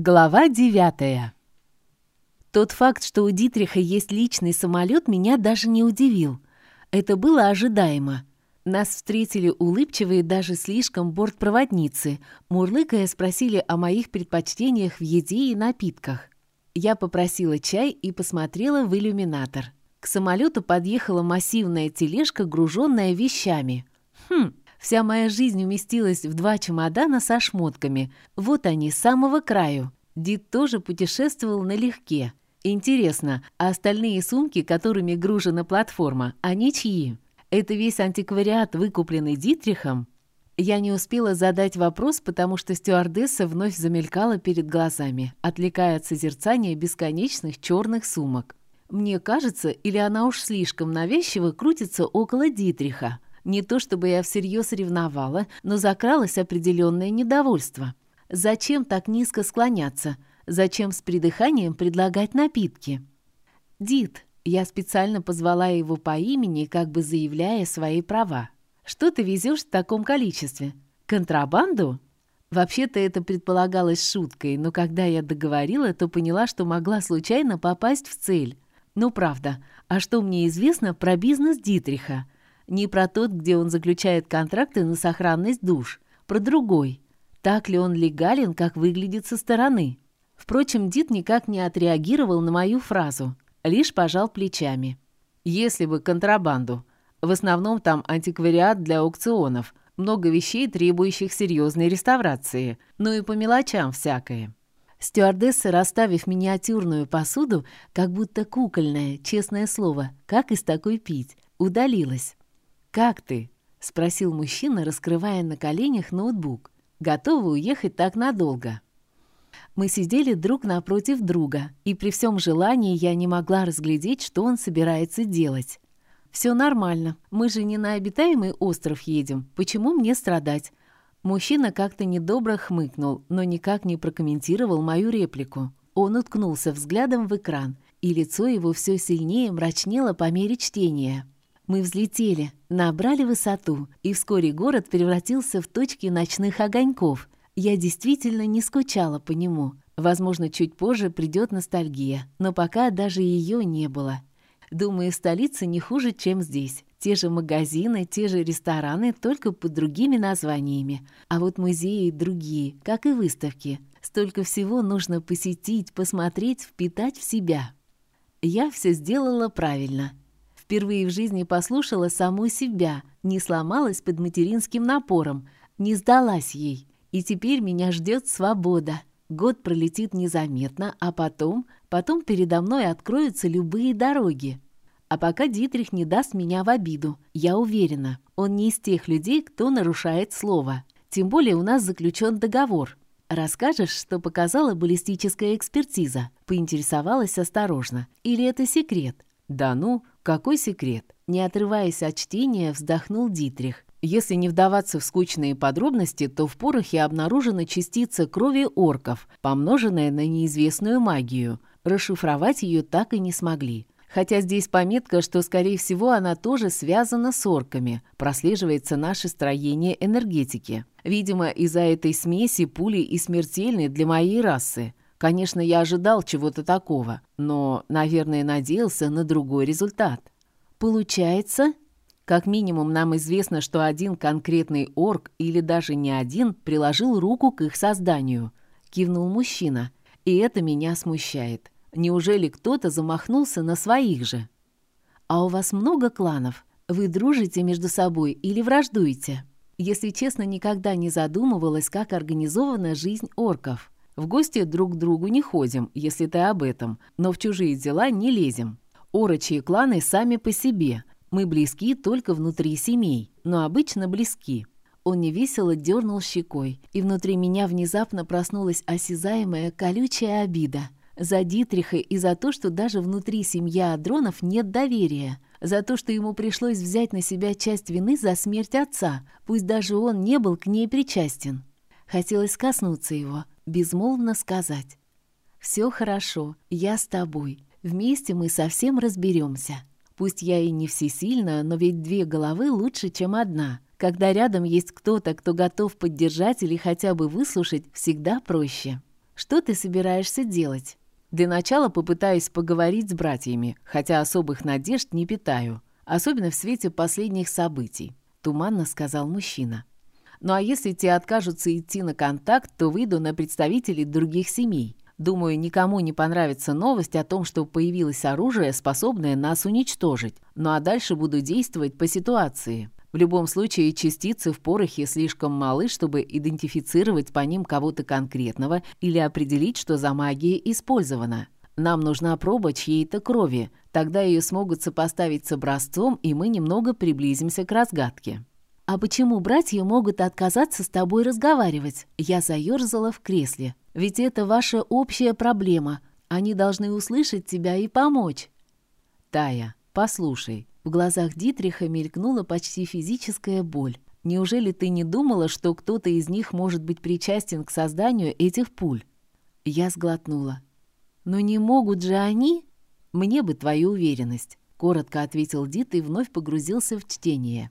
Глава девятая. Тот факт, что у Дитриха есть личный самолет, меня даже не удивил. Это было ожидаемо. Нас встретили улыбчивые даже слишком бортпроводницы, мурлыкая спросили о моих предпочтениях в еде и напитках. Я попросила чай и посмотрела в иллюминатор. К самолету подъехала массивная тележка, груженная вещами. Хм, Вся моя жизнь уместилась в два чемодана со шмотками. Вот они, с самого краю. Дид тоже путешествовал налегке. Интересно, а остальные сумки, которыми гружена платформа, они чьи? Это весь антиквариат, выкупленный Дитрихом? Я не успела задать вопрос, потому что стюардесса вновь замелькала перед глазами, отвлекая от созерцания бесконечных черных сумок. Мне кажется, или она уж слишком навязчиво крутится около Дитриха, не то чтобы я всерьез ревновала, но закралось определенное недовольство. Зачем так низко склоняться? Зачем с придыханием предлагать напитки? «Дид», я специально позвала его по имени, как бы заявляя свои права. «Что ты везешь в таком количестве? Контрабанду?» Вообще-то это предполагалось шуткой, но когда я договорила, то поняла, что могла случайно попасть в цель. Ну правда, а что мне известно про бизнес Дитриха? Не про тот, где он заключает контракты на сохранность душ. Про другой. Так ли он легален, как выглядит со стороны? Впрочем, Дид никак не отреагировал на мою фразу. Лишь пожал плечами. Если бы контрабанду. В основном там антиквариат для аукционов. Много вещей, требующих серьезной реставрации. Ну и по мелочам всякое. Стюардесса, расставив миниатюрную посуду, как будто кукольная, честное слово, как из такой пить, удалилась. «Как ты?» — спросил мужчина, раскрывая на коленях ноутбук. «Готовы уехать так надолго?» Мы сидели друг напротив друга, и при всем желании я не могла разглядеть, что он собирается делать. «Все нормально. Мы же не на обитаемый остров едем. Почему мне страдать?» Мужчина как-то недобро хмыкнул, но никак не прокомментировал мою реплику. Он уткнулся взглядом в экран, и лицо его все сильнее мрачнело по мере чтения. Мы взлетели, набрали высоту, и вскоре город превратился в точки ночных огоньков. Я действительно не скучала по нему. Возможно, чуть позже придет ностальгия, но пока даже ее не было. Думаю, столица не хуже, чем здесь. Те же магазины, те же рестораны, только под другими названиями. А вот музеи другие, как и выставки. Столько всего нужно посетить, посмотреть, впитать в себя. Я все сделала правильно. Впервые в жизни послушала саму себя, не сломалась под материнским напором, не сдалась ей. И теперь меня ждет свобода. Год пролетит незаметно, а потом, потом передо мной откроются любые дороги. А пока Дитрих не даст меня в обиду, я уверена, он не из тех людей, кто нарушает слово. Тем более у нас заключен договор. «Расскажешь, что показала баллистическая экспертиза?» Поинтересовалась осторожно. «Или это секрет?» «Да ну, какой секрет?» Не отрываясь от чтения, вздохнул Дитрих. Если не вдаваться в скучные подробности, то в порохе обнаружена частица крови орков, помноженная на неизвестную магию. Расшифровать ее так и не смогли. Хотя здесь пометка, что, скорее всего, она тоже связана с орками. Прослеживается наше строение энергетики. Видимо, из-за этой смеси пули и смертельны для моей расы. Конечно, я ожидал чего-то такого, но, наверное, надеялся на другой результат. Получается, как минимум нам известно, что один конкретный орк или даже не один приложил руку к их созданию. Кивнул мужчина. И это меня смущает. Неужели кто-то замахнулся на своих же? А у вас много кланов? Вы дружите между собой или враждуете? Если честно, никогда не задумывалась, как организована жизнь орков. В гости друг к другу не ходим, если ты об этом, но в чужие дела не лезем. Орочи кланы сами по себе. Мы близки только внутри семей, но обычно близки. Он невесело дернул щекой, и внутри меня внезапно проснулась осязаемая колючая обида. За Дитриха и за то, что даже внутри семьи Адронов нет доверия. За то, что ему пришлось взять на себя часть вины за смерть отца, пусть даже он не был к ней причастен. Хотелось коснуться его, безмолвно сказать. «Все хорошо, я с тобой. Вместе мы совсем разберемся. Пусть я и не всесильна, но ведь две головы лучше, чем одна. Когда рядом есть кто-то, кто готов поддержать или хотя бы выслушать, всегда проще». Что ты собираешься делать?» «Для начала попытаюсь поговорить с братьями, хотя особых надежд не питаю, особенно в свете последних событий», — туманно сказал мужчина. «Ну а если те откажутся идти на контакт, то выйду на представителей других семей. Думаю, никому не понравится новость о том, что появилось оружие, способное нас уничтожить. Ну а дальше буду действовать по ситуации». В любом случае, частицы в порохе слишком малы, чтобы идентифицировать по ним кого-то конкретного или определить, что за магия использована. Нам нужна проба чьей-то крови, тогда ее смогут сопоставить с образцом, и мы немного приблизимся к разгадке. «А почему братья могут отказаться с тобой разговаривать?» Я заёрзала в кресле. «Ведь это ваша общая проблема. Они должны услышать тебя и помочь». «Тая, послушай, в глазах Дитриха мелькнула почти физическая боль. «Неужели ты не думала, что кто-то из них может быть причастен к созданию этих пуль?» Я сглотнула. «Но не могут же они?» «Мне бы твою уверенность», — коротко ответил Дит и вновь погрузился в чтение.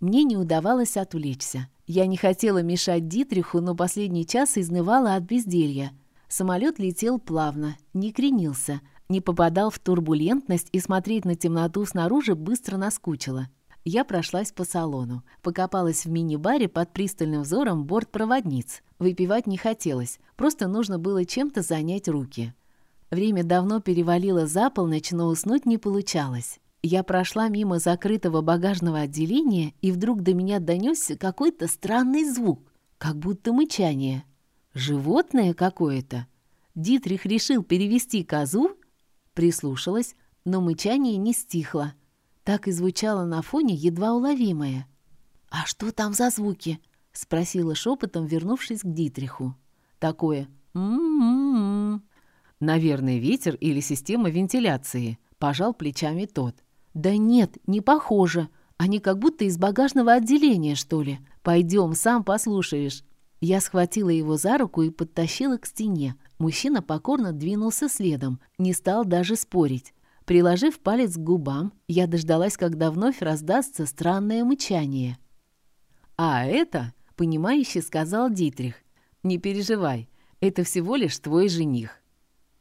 Мне не удавалось отвлечься. Я не хотела мешать Дитриху, но последний час изнывала от безделья. Самолет летел плавно, не кренился — не попадал в турбулентность и смотреть на темноту снаружи быстро наскучило. Я прошлась по салону, покопалась в мини-баре под пристальным взором бортпроводниц. Выпивать не хотелось, просто нужно было чем-то занять руки. Время давно перевалило за полночь, но уснуть не получалось. Я прошла мимо закрытого багажного отделения, и вдруг до меня донесся какой-то странный звук, как будто мычание. Животное какое-то. Дитрих решил перевести козу Прислушалась, но мычание не стихло. Так и звучало на фоне едва уловимое. «А что там за звуки?» — спросила шепотом, вернувшись к Дитриху. «Такое «м-м-м». «Наверное, ветер или система вентиляции», — пожал плечами тот. «Да нет, не похоже. Они как будто из багажного отделения, что ли. Пойдем, сам послушаешь». Я схватила его за руку и подтащила к стене. Мужчина покорно двинулся следом, не стал даже спорить. Приложив палец к губам, я дождалась, когда вновь раздастся странное мычание. «А это, — понимающе сказал Дитрих, — не переживай, это всего лишь твой жених».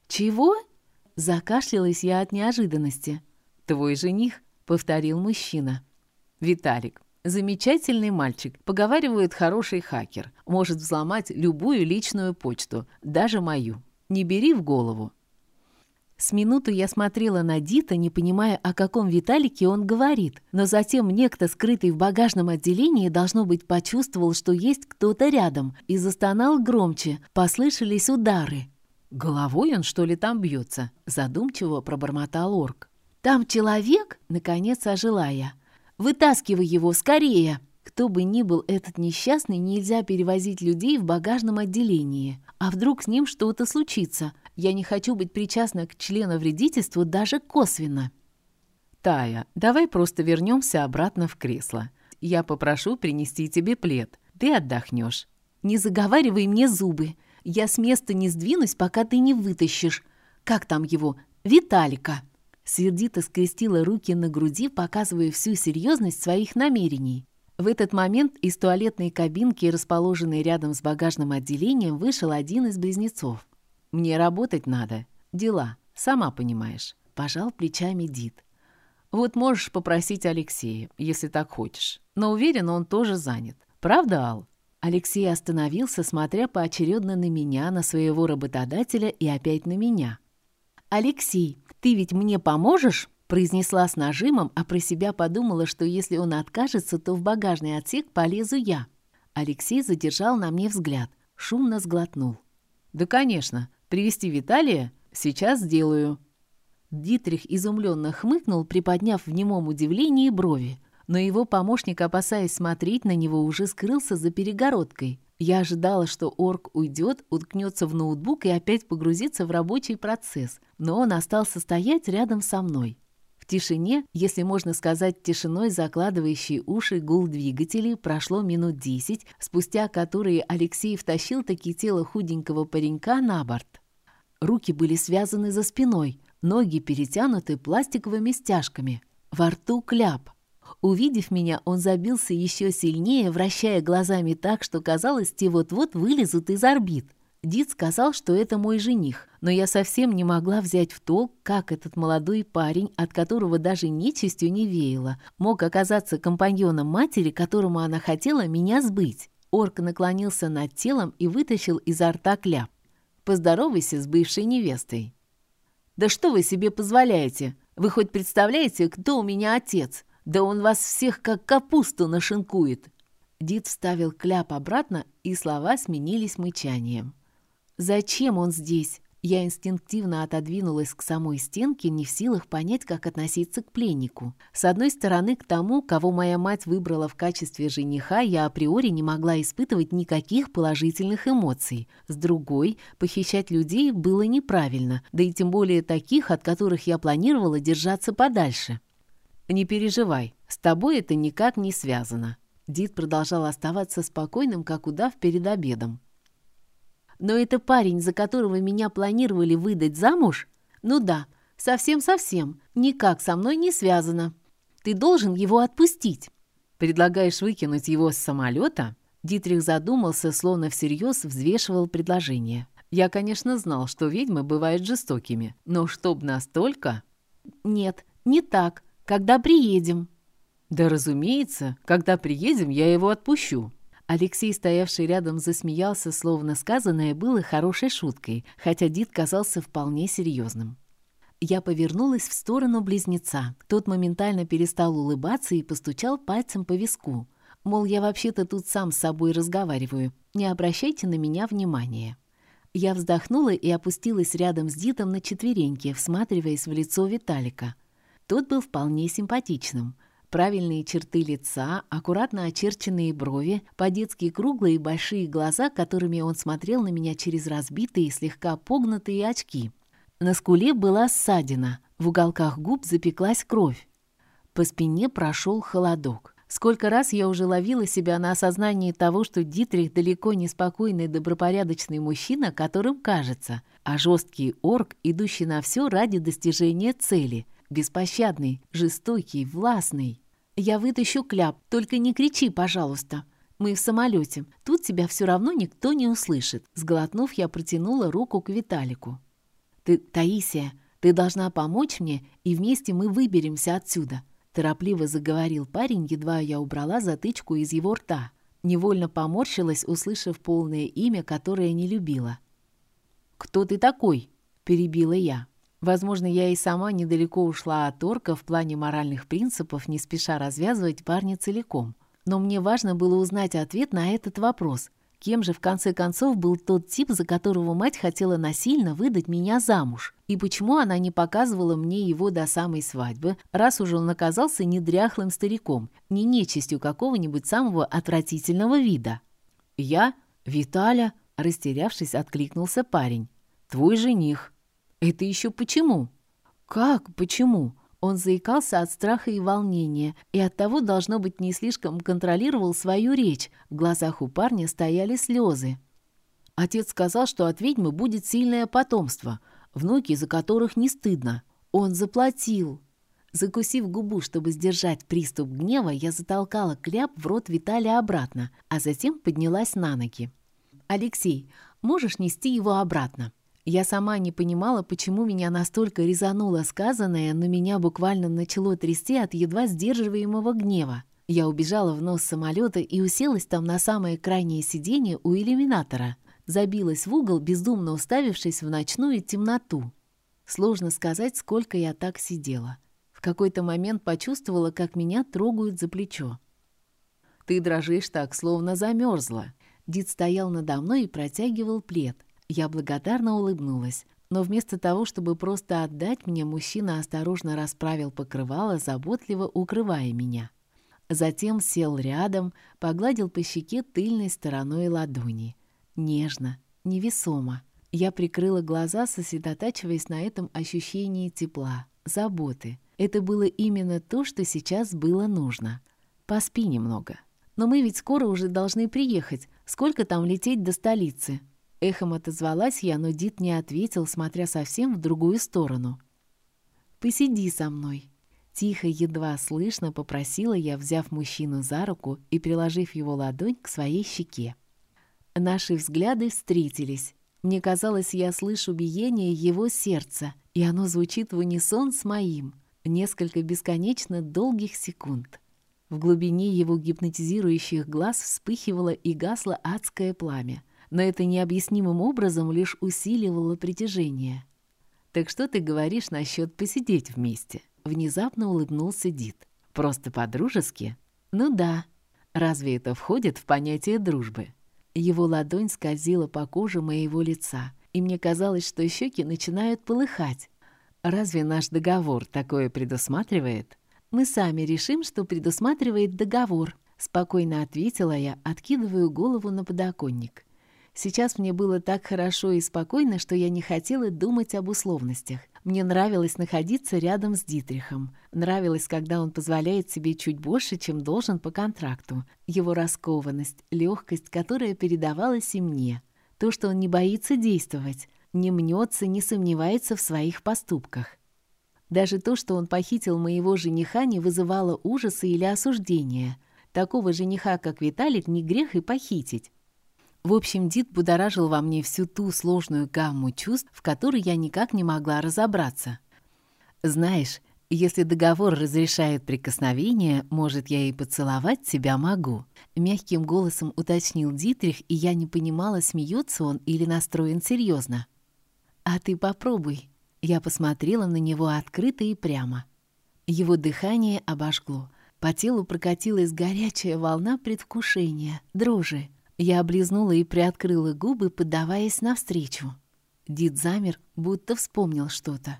«Чего?» — закашлялась я от неожиданности. «Твой жених», — повторил мужчина. «Виталик, Замечательный мальчик. Поговаривают, хороший хакер. Может взломать любую личную почту, даже мою. Не бери в голову. С минуту я смотрела на Дита, не понимая, о каком Виталике он говорит. Но затем некто, скрытый в багажном отделении, должно быть, почувствовал, что есть кто-то рядом, и застонал громче. Послышались удары. «Головой он, что ли, там бьется?» Задумчиво пробормотал орк. «Там человек?» — наконец ожила я. Вытаскивай его, скорее!» Кто бы ни был этот несчастный, нельзя перевозить людей в багажном отделении. А вдруг с ним что-то случится? Я не хочу быть причастна к членовредительству даже косвенно. «Тая, давай просто вернемся обратно в кресло. Я попрошу принести тебе плед. Ты отдохнешь». «Не заговаривай мне зубы. Я с места не сдвинусь, пока ты не вытащишь. Как там его? Виталика!» Сердито скрестила руки на груди, показывая всю серьезность своих намерений. В этот момент из туалетной кабинки, расположенной рядом с багажным отделением, вышел один из близнецов. «Мне работать надо. Дела, сама понимаешь», — пожал плечами Дид. «Вот можешь попросить Алексея, если так хочешь. Но уверен, он тоже занят. Правда, Ал?» Алексей остановился, смотря поочередно на меня, на своего работодателя и опять на меня. «Алексей, ты ведь мне поможешь?» произнесла с нажимом, а про себя подумала, что если он откажется, то в багажный отсек полезу я. Алексей задержал на мне взгляд, шумно сглотнул. «Да, конечно. Привести Виталия? Сейчас сделаю». Дитрих изумленно хмыкнул, приподняв в немом удивлении брови. Но его помощник, опасаясь смотреть на него, уже скрылся за перегородкой. Я ожидала, что орк уйдет, уткнется в ноутбук и опять погрузится в рабочий процесс, но он остался стоять рядом со мной. В тишине, если можно сказать тишиной закладывающей уши гул двигателей, прошло минут десять, спустя которые Алексей втащил таки тело худенького паренька на борт. Руки были связаны за спиной, ноги перетянуты пластиковыми стяжками. Во рту кляп. Увидев меня, он забился еще сильнее, вращая глазами так, что казалось, те вот-вот вылезут из орбит. Дид сказал, что это мой жених, но я совсем не могла взять в толк, как этот молодой парень, от которого даже нечистью не веяло, мог оказаться компаньоном матери, которому она хотела меня сбыть. Орк наклонился над телом и вытащил изо рта кляп. «Поздоровайся с бывшей невестой». «Да что вы себе позволяете? Вы хоть представляете, кто у меня отец? Да он вас всех как капусту нашинкует!» Дид вставил кляп обратно, и слова сменились мычанием. Зачем он здесь? Я инстинктивно отодвинулась к самой стенке, не в силах понять, как относиться к пленнику. С одной стороны, к тому, кого моя мать выбрала в качестве жениха, я априори не могла испытывать никаких положительных эмоций. С другой, похищать людей было неправильно, да и тем более таких, от которых я планировала держаться подальше. «Не переживай, с тобой это никак не связано». Дид продолжал оставаться спокойным, как удав перед обедом. Но это парень, за которого меня планировали выдать замуж? Ну да, совсем-совсем, никак со мной не связано. Ты должен его отпустить. Предлагаешь выкинуть его с самолета? Дитрих задумался, словно всерьез взвешивал предложение. Я, конечно, знал, что ведьмы бывают жестокими, но чтоб настолько... Нет, не так. Когда приедем? Да, разумеется, когда приедем, я его отпущу. Алексей, стоявший рядом, засмеялся, словно сказанное было хорошей шуткой, хотя Дид казался вполне серьезным. Я повернулась в сторону близнеца. Тот моментально перестал улыбаться и постучал пальцем по виску. Мол, я вообще-то тут сам с собой разговариваю. Не обращайте на меня внимания. Я вздохнула и опустилась рядом с Дитом на четвереньки, всматриваясь в лицо Виталика. Тот был вполне симпатичным. Правильные черты лица, аккуратно очерченные брови, по-детски круглые и большие глаза, которыми он смотрел на меня через разбитые, слегка погнутые очки. На скуле была ссадина, в уголках губ запеклась кровь. По спине прошел холодок. Сколько раз я уже ловила себя на осознании того, что Дитрих далеко не спокойный добропорядочный мужчина, которым кажется, а жесткий орк, идущий на все ради достижения цели, беспощадный, жестокий, властный. «Я вытащу кляп, только не кричи, пожалуйста. Мы в самолете. Тут тебя все равно никто не услышит». Сглотнув, я протянула руку к Виталику. «Ты, Таисия, ты должна помочь мне, и вместе мы выберемся отсюда», торопливо заговорил парень, едва я убрала затычку из его рта. Невольно поморщилась, услышав полное имя, которое не любила. «Кто ты такой?» – перебила я. Возможно, я и сама недалеко ушла от орка в плане моральных принципов, не спеша развязывать парня целиком. Но мне важно было узнать ответ на этот вопрос. Кем же в конце концов был тот тип, за которого мать хотела насильно выдать меня замуж? И почему она не показывала мне его до самой свадьбы, раз уже он оказался не дряхлым стариком, не нечистью какого-нибудь самого отвратительного вида? «Я? Виталя?» – растерявшись, откликнулся парень. «Твой жених». «Это еще почему?» «Как почему?» Он заикался от страха и волнения, и оттого, должно быть, не слишком контролировал свою речь. В глазах у парня стояли слезы. Отец сказал, что от ведьмы будет сильное потомство, внуки, за которых не стыдно. Он заплатил. Закусив губу, чтобы сдержать приступ гнева, я затолкала кляп в рот Виталия обратно, а затем поднялась на ноги. «Алексей, можешь нести его обратно?» Я сама не понимала, почему меня настолько резануло сказанное, но меня буквально начало трясти от едва сдерживаемого гнева. Я убежала в нос самолета и уселась там на самое крайнее сиденье у иллюминатора. Забилась в угол, бездумно уставившись в ночную темноту. Сложно сказать, сколько я так сидела. В какой-то момент почувствовала, как меня трогают за плечо. «Ты дрожишь так, словно замерзла». Дид стоял надо мной и протягивал плед — я благодарно улыбнулась, но вместо того, чтобы просто отдать мне, мужчина осторожно расправил покрывало, заботливо укрывая меня. Затем сел рядом, погладил по щеке тыльной стороной ладони. Нежно, невесомо. Я прикрыла глаза, сосредотачиваясь на этом ощущении тепла, заботы. Это было именно то, что сейчас было нужно. Поспи немного. Но мы ведь скоро уже должны приехать. Сколько там лететь до столицы? Эхом отозвалась я, но Дид не ответил, смотря совсем в другую сторону. «Посиди со мной». Тихо, едва слышно попросила я, взяв мужчину за руку и приложив его ладонь к своей щеке. Наши взгляды встретились. Мне казалось, я слышу биение его сердца, и оно звучит в унисон с моим. Несколько бесконечно долгих секунд. В глубине его гипнотизирующих глаз вспыхивало и гасло адское пламя, но это необъяснимым образом лишь усиливало притяжение. «Так что ты говоришь насчет посидеть вместе?» Внезапно улыбнулся Дид. «Просто по-дружески?» «Ну да. Разве это входит в понятие дружбы?» Его ладонь скользила по коже моего лица, и мне казалось, что щеки начинают полыхать. «Разве наш договор такое предусматривает?» «Мы сами решим, что предусматривает договор», — спокойно ответила я, откидываю голову на подоконник. Сейчас мне было так хорошо и спокойно, что я не хотела думать об условностях. Мне нравилось находиться рядом с Дитрихом. Нравилось, когда он позволяет себе чуть больше, чем должен по контракту. Его раскованность, легкость, которая передавалась и мне. То, что он не боится действовать, не мнется, не сомневается в своих поступках. Даже то, что он похитил моего жениха, не вызывало ужаса или осуждения. Такого жениха, как Виталик, не грех и похитить. В общем, Дид будоражил во мне всю ту сложную гамму чувств, в которой я никак не могла разобраться. «Знаешь, если договор разрешает прикосновение, может, я и поцеловать тебя могу», — мягким голосом уточнил Дитрих, и я не понимала, смеется он или настроен серьезно. «А ты попробуй». Я посмотрела на него открыто и прямо. Его дыхание обожгло. По телу прокатилась горячая волна предвкушения, дрожи. Я облизнула и приоткрыла губы, поддаваясь навстречу. Дид замер, будто вспомнил что-то.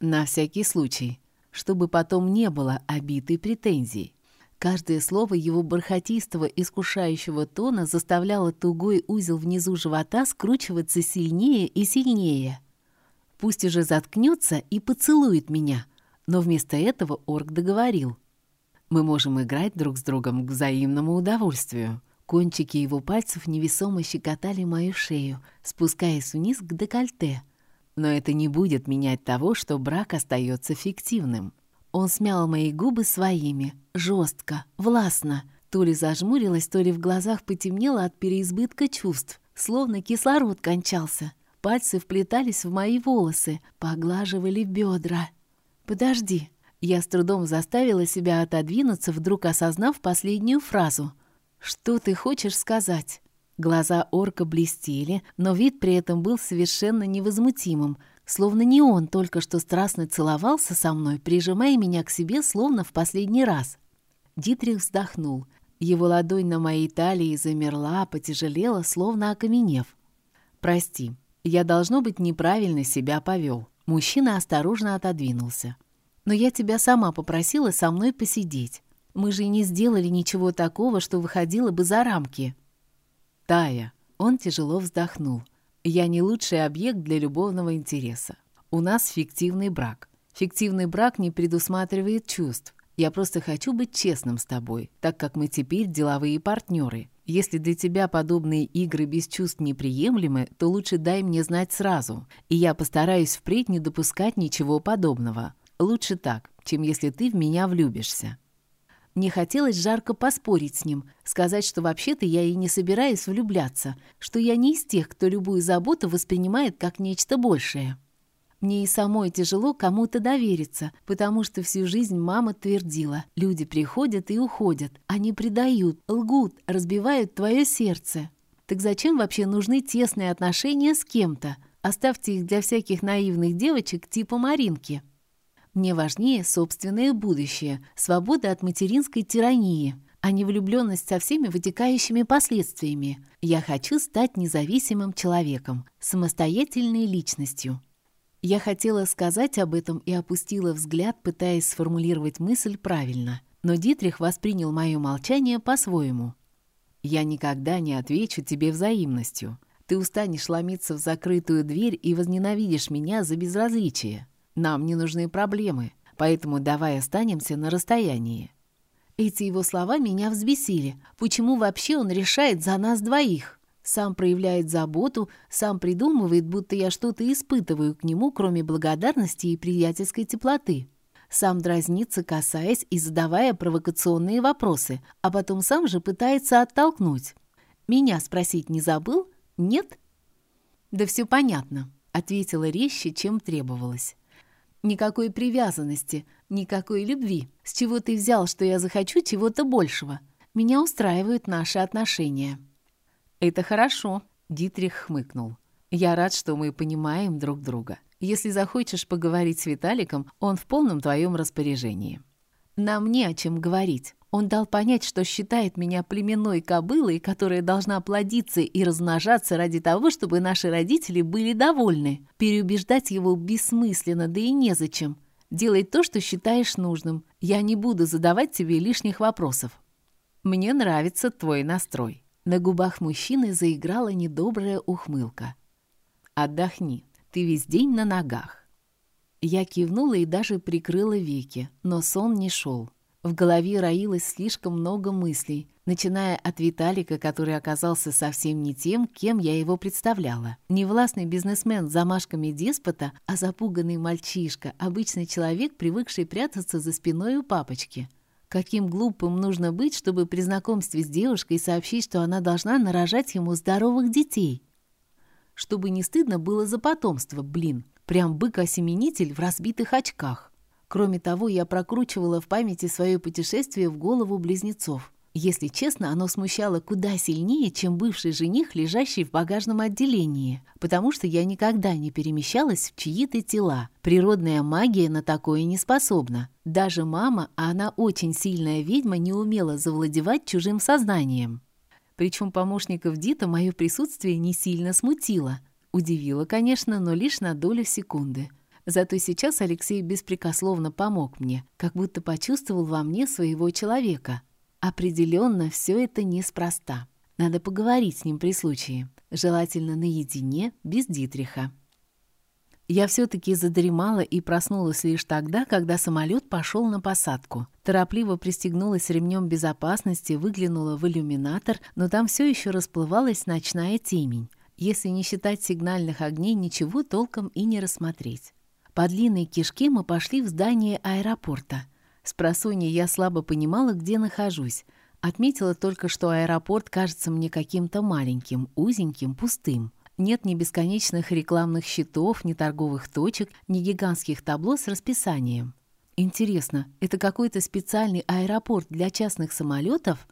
На всякий случай, чтобы потом не было обид и претензий. Каждое слово его бархатистого, искушающего тона заставляло тугой узел внизу живота скручиваться сильнее и сильнее. Пусть уже заткнется и поцелует меня, но вместо этого орк договорил. Мы можем играть друг с другом к взаимному удовольствию. Кончики его пальцев невесомо щекотали мою шею, спускаясь вниз к декольте. Но это не будет менять того, что брак остается фиктивным. Он смял мои губы своими, жестко, властно. То ли зажмурилась, то ли в глазах потемнело от переизбытка чувств, словно кислород кончался. Пальцы вплетались в мои волосы, поглаживали бедра. «Подожди». Я с трудом заставила себя отодвинуться, вдруг осознав последнюю фразу — «Что ты хочешь сказать?» Глаза орка блестели, но вид при этом был совершенно невозмутимым, словно не он только что страстно целовался со мной, прижимая меня к себе, словно в последний раз. Дитрих вздохнул. Его ладонь на моей талии замерла, потяжелела, словно окаменев. «Прости, я, должно быть, неправильно себя повел». Мужчина осторожно отодвинулся. «Но я тебя сама попросила со мной посидеть. Мы же не сделали ничего такого, что выходило бы за рамки. Тая. Он тяжело вздохнул. Я не лучший объект для любовного интереса. У нас фиктивный брак. Фиктивный брак не предусматривает чувств. Я просто хочу быть честным с тобой, так как мы теперь деловые партнеры. Если для тебя подобные игры без чувств неприемлемы, то лучше дай мне знать сразу, и я постараюсь впредь не допускать ничего подобного. Лучше так, чем если ты в меня влюбишься. Мне хотелось жарко поспорить с ним, сказать, что вообще-то я и не собираюсь влюбляться, что я не из тех, кто любую заботу воспринимает как нечто большее. Мне и самой тяжело кому-то довериться, потому что всю жизнь мама твердила, люди приходят и уходят, они предают, лгут, разбивают твое сердце. Так зачем вообще нужны тесные отношения с кем-то? Оставьте их для всяких наивных девочек типа Маринки. Мне важнее собственное будущее, свобода от материнской тирании, а не влюбленность со всеми вытекающими последствиями. Я хочу стать независимым человеком, самостоятельной личностью. Я хотела сказать об этом и опустила взгляд, пытаясь сформулировать мысль правильно. Но Дитрих воспринял мое молчание по-своему. «Я никогда не отвечу тебе взаимностью. Ты устанешь ломиться в закрытую дверь и возненавидишь меня за безразличие. Нам не нужны проблемы, поэтому давай останемся на расстоянии». Эти его слова меня взбесили. Почему вообще он решает за нас двоих? Сам проявляет заботу, сам придумывает, будто я что-то испытываю к нему, кроме благодарности и приятельской теплоты. Сам дразнится, касаясь и задавая провокационные вопросы, а потом сам же пытается оттолкнуть. Меня спросить не забыл? Нет? «Да все понятно», — ответила резче, чем требовалось. «Никакой привязанности, никакой любви. С чего ты взял, что я захочу чего-то большего? Меня устраивают наши отношения». «Это хорошо», — Дитрих хмыкнул. «Я рад, что мы понимаем друг друга. Если захочешь поговорить с Виталиком, он в полном твоем распоряжении». «Нам не о чем говорить. Он дал понять, что считает меня племенной кобылой, которая должна плодиться и размножаться ради того, чтобы наши родители были довольны. Переубеждать его бессмысленно, да и незачем. Делай то, что считаешь нужным. Я не буду задавать тебе лишних вопросов. Мне нравится твой настрой». На губах мужчины заиграла недобрая ухмылка. «Отдохни. Ты весь день на ногах». Я кивнула и даже прикрыла веки, но сон не шел. В голове роилось слишком много мыслей, начиная от Виталика, который оказался совсем не тем, кем я его представляла. Не властный бизнесмен с замашками деспота, а запуганный мальчишка, обычный человек, привыкший прятаться за спиной у папочки. Каким глупым нужно быть, чтобы при знакомстве с девушкой сообщить, что она должна нарожать ему здоровых детей? Чтобы не стыдно было за потомство, блин. Прям бык-осеменитель в разбитых очках. Кроме того, я прокручивала в памяти свое путешествие в голову близнецов. Если честно, оно смущало куда сильнее, чем бывший жених, лежащий в багажном отделении, потому что я никогда не перемещалась в чьи-то тела. Природная магия на такое не способна. Даже мама, а она очень сильная ведьма, не умела завладевать чужим сознанием. Причем помощников Дита мое присутствие не сильно смутило. Удивило, конечно, но лишь на долю секунды. Зато сейчас Алексей беспрекословно помог мне, как будто почувствовал во мне своего человека. Определенно, все это неспроста. Надо поговорить с ним при случае. Желательно наедине, без Дитриха. Я все-таки задремала и проснулась лишь тогда, когда самолет пошел на посадку. Торопливо пристегнулась ремнем безопасности, выглянула в иллюминатор, но там все еще расплывалась ночная темень. Если не считать сигнальных огней, ничего толком и не рассмотреть. По длинной кишке мы пошли в здание аэропорта. С просонья я слабо понимала, где нахожусь. Отметила только, что аэропорт кажется мне каким-то маленьким, узеньким, пустым. Нет ни бесконечных рекламных щитов, ни торговых точек, ни гигантских табло с расписанием. Интересно, это какой-то специальный аэропорт для частных самолетов?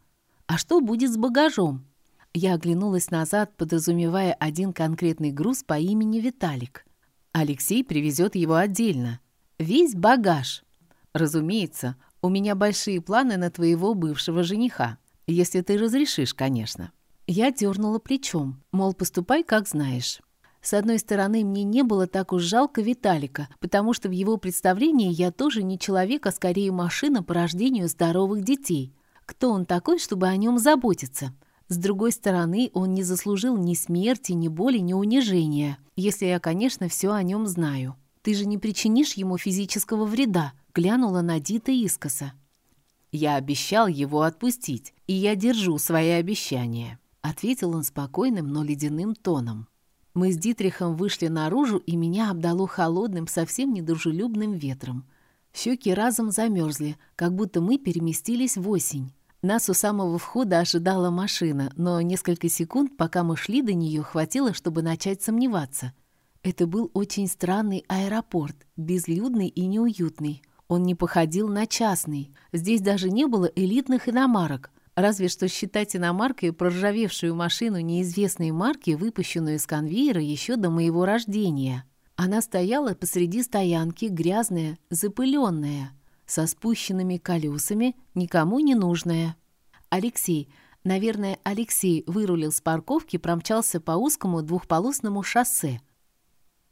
А что будет с багажом? Я оглянулась назад, подразумевая один конкретный груз по имени Виталик. Алексей привезет его отдельно. Весь багаж. Разумеется, у меня большие планы на твоего бывшего жениха. Если ты разрешишь, конечно. Я дернула плечом, мол, поступай, как знаешь. С одной стороны, мне не было так уж жалко Виталика, потому что в его представлении я тоже не человек, а скорее машина по рождению здоровых детей. Кто он такой, чтобы о нем заботиться? С другой стороны, он не заслужил ни смерти, ни боли, ни унижения, если я, конечно, все о нем знаю. Ты же не причинишь ему физического вреда, глянула на Дита искоса. Я обещал его отпустить, и я держу свои обещания, ответил он спокойным, но ледяным тоном. Мы с Дитрихом вышли наружу, и меня обдало холодным, совсем недружелюбным ветром. Щеки разом замерзли, как будто мы переместились в осень. Нас у самого входа ожидала машина, но несколько секунд, пока мы шли до нее, хватило, чтобы начать сомневаться. Это был очень странный аэропорт, безлюдный и неуютный. Он не походил на частный. Здесь даже не было элитных иномарок. Разве что считать иномаркой проржавевшую машину неизвестной марки, выпущенную из конвейера еще до моего рождения. Она стояла посреди стоянки, грязная, запыленная со спущенными колесами, никому не нужная. Алексей, наверное, Алексей вырулил с парковки, промчался по узкому двухполосному шоссе.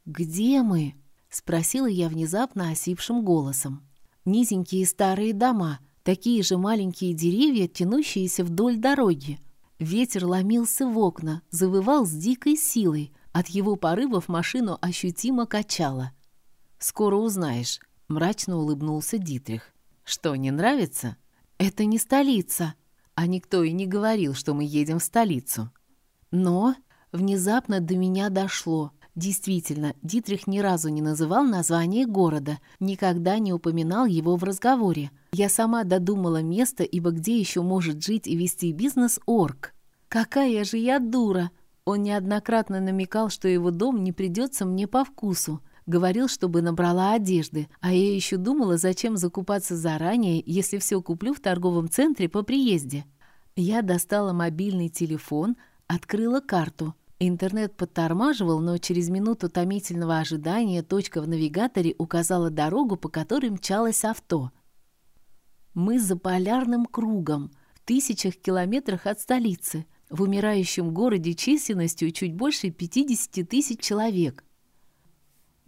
«Где мы?» — спросила я внезапно осипшим голосом. Низенькие старые дома, такие же маленькие деревья, тянущиеся вдоль дороги. Ветер ломился в окна, завывал с дикой силой. От его порывов машину ощутимо качало. «Скоро узнаешь», Мрачно улыбнулся Дитрих. «Что, не нравится?» «Это не столица!» А никто и не говорил, что мы едем в столицу. Но внезапно до меня дошло. Действительно, Дитрих ни разу не называл название города, никогда не упоминал его в разговоре. Я сама додумала место, ибо где еще может жить и вести бизнес орк? Какая же я дура! Он неоднократно намекал, что его дом не придется мне по вкусу. Говорил, чтобы набрала одежды, а я еще думала, зачем закупаться заранее, если все куплю в торговом центре по приезде. Я достала мобильный телефон, открыла карту. Интернет подтормаживал, но через минуту томительного ожидания точка в навигаторе указала дорогу, по которой мчалось авто. Мы за полярным кругом, в тысячах километрах от столицы, в умирающем городе численностью чуть больше 50 тысяч человек.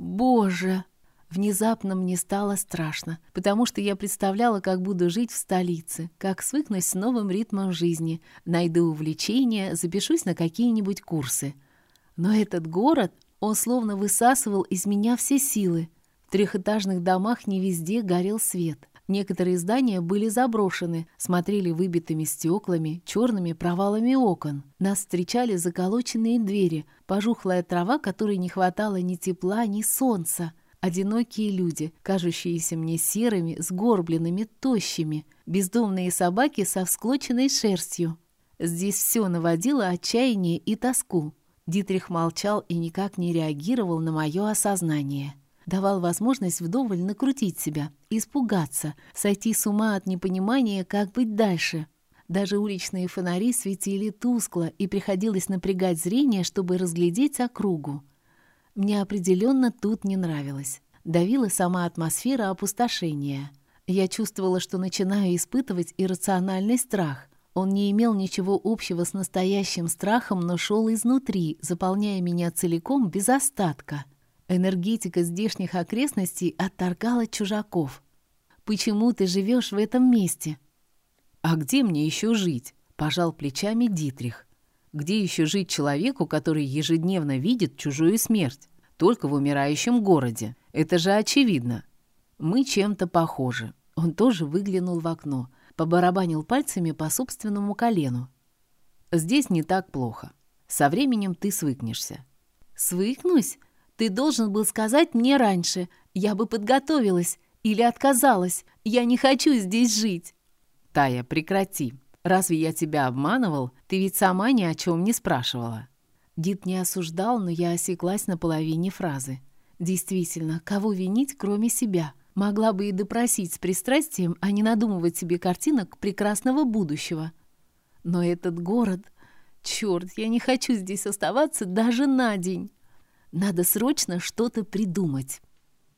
Боже! Внезапно мне стало страшно, потому что я представляла, как буду жить в столице, как свыкнусь с новым ритмом жизни, найду увлечения, запишусь на какие-нибудь курсы. Но этот город, он словно высасывал из меня все силы. В трехэтажных домах не везде горел свет. Некоторые здания были заброшены, смотрели выбитыми стеклами, черными провалами окон. Нас встречали заколоченные двери, пожухлая трава, которой не хватало ни тепла, ни солнца. Одинокие люди, кажущиеся мне серыми, сгорбленными, тощими, бездомные собаки со всклоченной шерстью. Здесь все наводило отчаяние и тоску. Дитрих молчал и никак не реагировал на мое осознание. Давал возможность вдоволь накрутить себя, испугаться, сойти с ума от непонимания, как быть дальше. Даже уличные фонари светили тускло, и приходилось напрягать зрение, чтобы разглядеть округу. Мне определенно тут не нравилось. Давила сама атмосфера опустошения. Я чувствовала, что начинаю испытывать иррациональный страх. Он не имел ничего общего с настоящим страхом, но шел изнутри, заполняя меня целиком без остатка. Энергетика здешних окрестностей отторгала чужаков. «Почему ты живешь в этом месте?» «А где мне еще жить?» – пожал плечами Дитрих. Где еще жить человеку, который ежедневно видит чужую смерть? Только в умирающем городе. Это же очевидно. Мы чем-то похожи. Он тоже выглянул в окно, побарабанил пальцами по собственному колену. Здесь не так плохо. Со временем ты свыкнешься. Свыкнусь? Ты должен был сказать мне раньше. Я бы подготовилась. Или отказалась. Я не хочу здесь жить. Тая, прекрати. Разве я тебя обманывал? Ты ведь сама ни о чем не спрашивала». Дид не осуждал, но я осеклась на половине фразы. Действительно, кого винить, кроме себя? Могла бы и допросить с пристрастием, а не надумывать себе картинок прекрасного будущего. Но этот город... Черт, я не хочу здесь оставаться даже на день. Надо срочно что-то придумать.